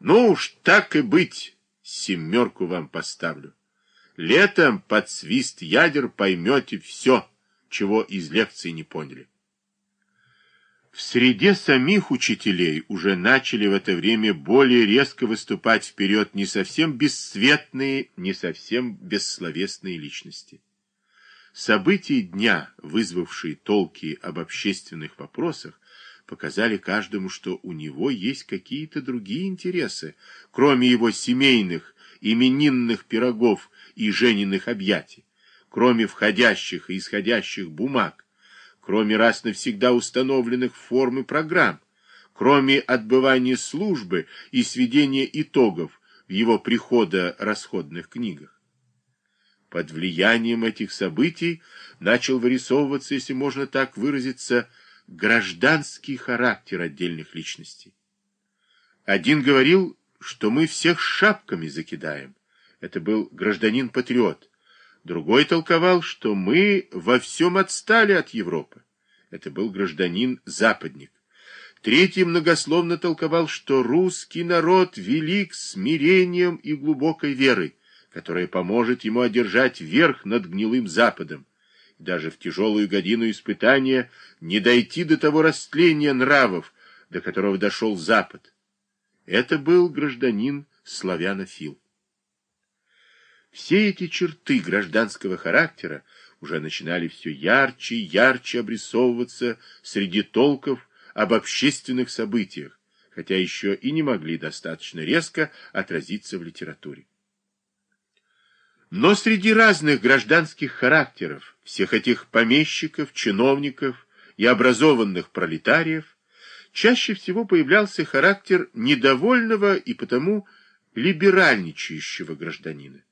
Ну уж так и быть, семерку вам поставлю. Летом под свист ядер поймете все, чего из лекции не поняли. В среде самих учителей уже начали в это время более резко выступать вперед не совсем бесцветные, не совсем бессловесные личности. События дня, вызвавшие толки об общественных вопросах, показали каждому, что у него есть какие-то другие интересы, кроме его семейных, именинных пирогов и жениных объятий, кроме входящих и исходящих бумаг, кроме раз навсегда установленных форм и программ, кроме отбывания службы и сведения итогов в его прихода расходных книгах. Под влиянием этих событий начал вырисовываться, если можно так выразиться, гражданский характер отдельных личностей. Один говорил, что мы всех шапками закидаем. Это был гражданин-патриот. Другой толковал, что мы во всем отстали от Европы. Это был гражданин-западник. Третий многословно толковал, что русский народ велик смирением и глубокой верой, которая поможет ему одержать верх над гнилым Западом, даже в тяжелую годину испытания не дойти до того растления нравов, до которого дошел Запад. Это был гражданин славянофил. Все эти черты гражданского характера уже начинали все ярче и ярче обрисовываться среди толков об общественных событиях, хотя еще и не могли достаточно резко отразиться в литературе. Но среди разных гражданских характеров, всех этих помещиков, чиновников и образованных пролетариев, чаще всего появлялся характер недовольного и потому либеральничающего гражданина.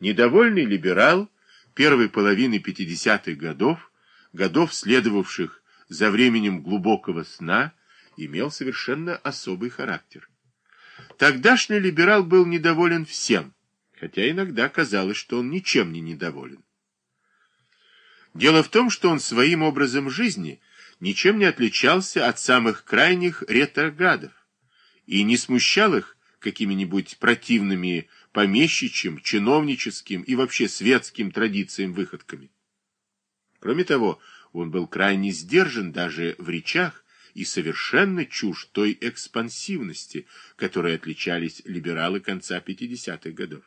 Недовольный либерал первой половины 50-х годов, годов, следовавших за временем глубокого сна, имел совершенно особый характер. Тогдашний либерал был недоволен всем, хотя иногда казалось, что он ничем не недоволен. Дело в том, что он своим образом жизни ничем не отличался от самых крайних ретроградов и не смущал их какими-нибудь противными помещичьим, чиновническим и вообще светским традициям выходками. Кроме того, он был крайне сдержан даже в речах и совершенно чушь той экспансивности, которой отличались либералы конца 50-х годов.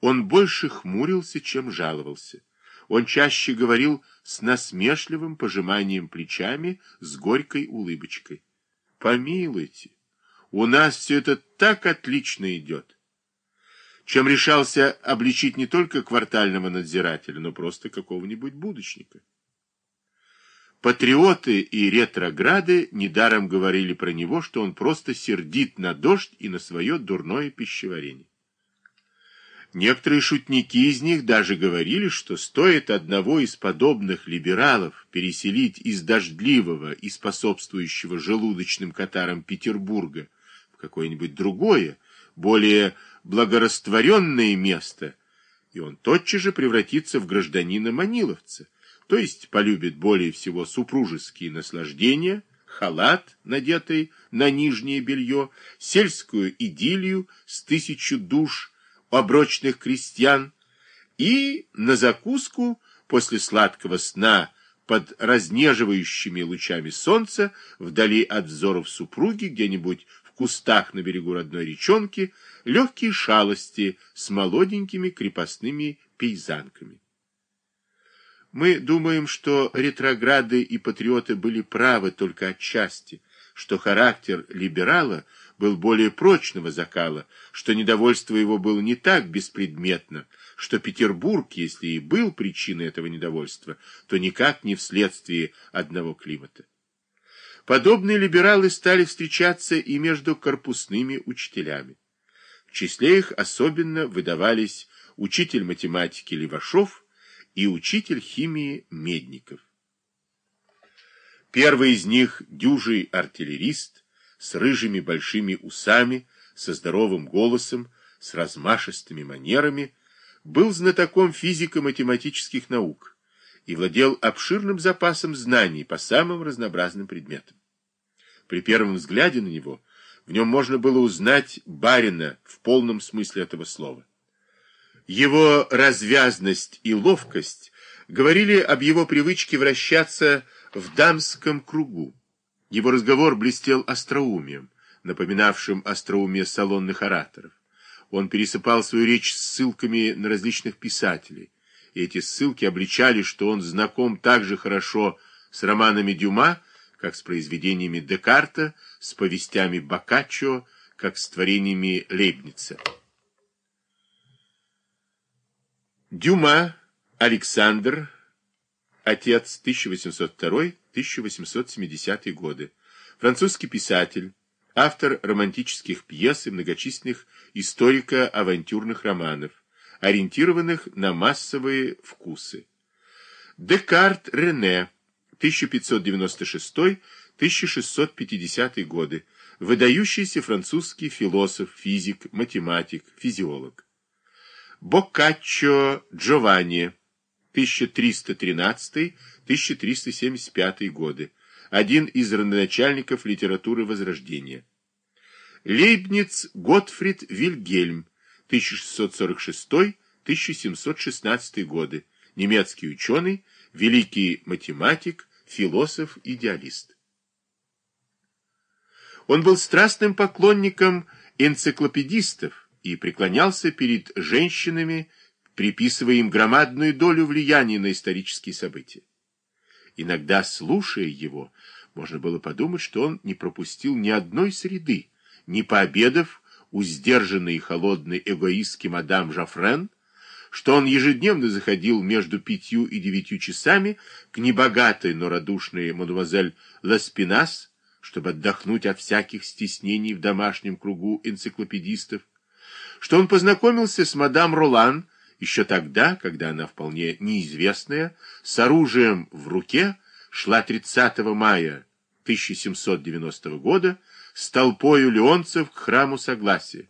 Он больше хмурился, чем жаловался. Он чаще говорил с насмешливым пожиманием плечами, с горькой улыбочкой. «Помилуйте, у нас все это так отлично идет!» чем решался обличить не только квартального надзирателя, но просто какого-нибудь будочника. Патриоты и ретрограды недаром говорили про него, что он просто сердит на дождь и на свое дурное пищеварение. Некоторые шутники из них даже говорили, что стоит одного из подобных либералов переселить из дождливого и способствующего желудочным катарам Петербурга в какое-нибудь другое, более благорастворенное место, и он тотчас же превратится в гражданина Маниловца, то есть полюбит более всего супружеские наслаждения, халат, надетый на нижнее белье, сельскую идиллию с тысячу душ оброчных крестьян и на закуску после сладкого сна под разнеживающими лучами солнца вдали от взоров супруги где-нибудь кустах на берегу родной речонки легкие шалости с молоденькими крепостными пейзанками. Мы думаем, что ретрограды и патриоты были правы только отчасти, что характер либерала был более прочного закала, что недовольство его было не так беспредметно, что Петербург, если и был причиной этого недовольства, то никак не вследствие одного климата. Подобные либералы стали встречаться и между корпусными учителями. В числе их особенно выдавались учитель математики Левашов и учитель химии Медников. Первый из них, дюжий артиллерист, с рыжими большими усами, со здоровым голосом, с размашистыми манерами, был знатоком физико-математических наук и владел обширным запасом знаний по самым разнообразным предметам. При первом взгляде на него В нем можно было узнать барина в полном смысле этого слова. Его развязность и ловкость говорили об его привычке вращаться в дамском кругу. Его разговор блестел остроумием, напоминавшим остроумие салонных ораторов. Он пересыпал свою речь ссылками на различных писателей, и эти ссылки обличали, что он знаком так же хорошо с романами Дюма, как с произведениями Декарта, с повестями Боккаччо, как с творениями Лейбница. Дюма Александр, отец 1802-1870 годы, французский писатель, автор романтических пьес и многочисленных историко-авантюрных романов, ориентированных на массовые вкусы. Декарт Рене, 1596-1650 годы, выдающийся французский философ, физик, математик, физиолог. Боккаччо Джованни, 1313-1375 годы, один из родоначальников литературы Возрождения. Лейбниц Готфрид Вильгельм, 1646-1716 годы, немецкий ученый, великий математик, философ, идеалист. Он был страстным поклонником энциклопедистов и преклонялся перед женщинами, приписывая им громадную долю влияния на исторические события. Иногда, слушая его, можно было подумать, что он не пропустил ни одной среды, не пообедав у сдержанной и холодной эгоистки мадам Жафрен, что он ежедневно заходил между пятью и девятью часами к небогатой, но радушной мадемуазель Ласпинас, чтобы отдохнуть от всяких стеснений в домашнем кругу энциклопедистов, что он познакомился с мадам Ролан еще тогда, когда она вполне неизвестная, с оружием в руке, шла 30 мая 1790 года с толпою леонцев к храму Согласия,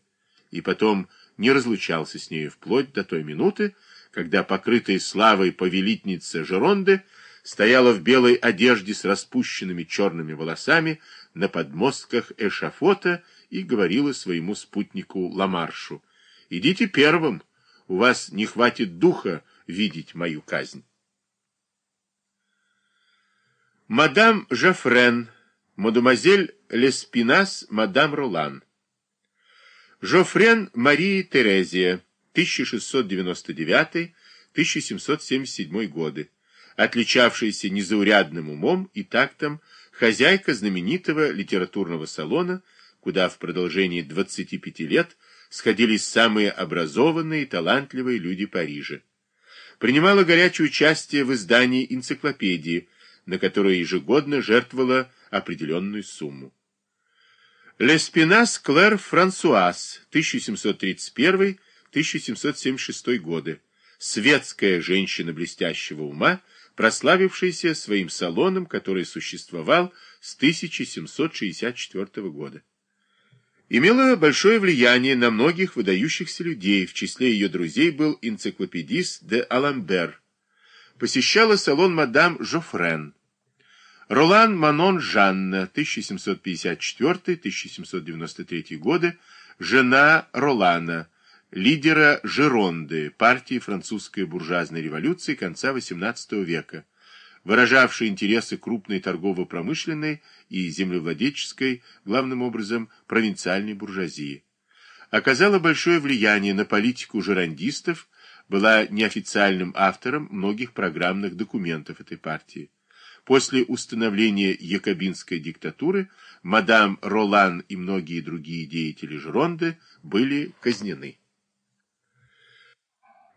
и потом не разлучался с нею вплоть до той минуты, когда покрытая славой повелительница Жеронды стояла в белой одежде с распущенными черными волосами на подмостках эшафота и говорила своему спутнику Ламаршу, «Идите первым, у вас не хватит духа видеть мою казнь». Мадам Жафрен, мадемуазель Леспинас, мадам Ролан. Жофрен Марии Терезия, 1699-1777 годы, отличавшаяся незаурядным умом и тактом, хозяйка знаменитого литературного салона, куда в продолжении 25 лет сходились самые образованные и талантливые люди Парижа. Принимала горячее участие в издании энциклопедии, на которое ежегодно жертвовала определенную сумму. Леспинас Клэр Франсуаз, 1731-1776 годы, светская женщина блестящего ума, прославившаяся своим салоном, который существовал с 1764 года. Имела большое влияние на многих выдающихся людей, в числе ее друзей был энциклопедист де Аламбер. Посещала салон мадам Жофрен. Ролан Манон Жанна, 1754-1793 годы, жена Ролана, лидера Жеронды, партии французской буржуазной революции конца XVIII века, выражавшей интересы крупной торгово-промышленной и землевладельческой, главным образом, провинциальной буржуазии. Оказала большое влияние на политику жерандистов, была неофициальным автором многих программных документов этой партии. После установления якобинской диктатуры мадам Ролан и многие другие деятели Жеронды были казнены.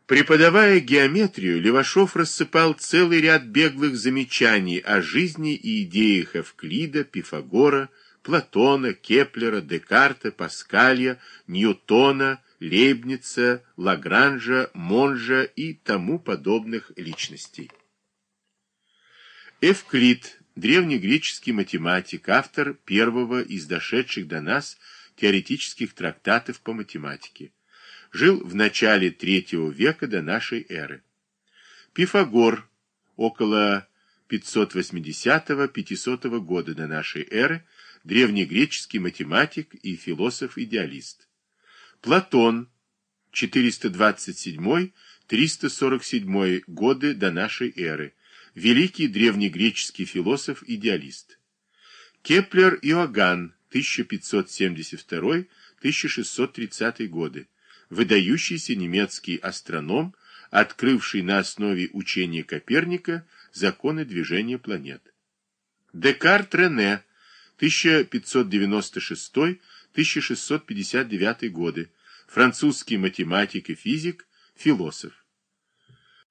Преподавая геометрию, Левашов рассыпал целый ряд беглых замечаний о жизни и идеях Эвклида, Пифагора, Платона, Кеплера, Декарта, Паскалья, Ньютона, Лейбница, Лагранжа, Монжа и тому подобных личностей. Эвклид, древнегреческий математик, автор первого из дошедших до нас теоретических трактатов по математике, жил в начале третьего века до нашей эры. Пифагор, около 580-500 года до нашей эры, древнегреческий математик и философ-идеалист. Платон, 427-347 годы до нашей эры, великий древнегреческий философ-идеалист. Кеплер Иоганн, 1572-1630 годы, выдающийся немецкий астроном, открывший на основе учения Коперника законы движения планет. Декарт Рене, 1596-1659 годы, французский математик и физик, философ.